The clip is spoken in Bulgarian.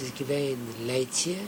с Гивейн Лейция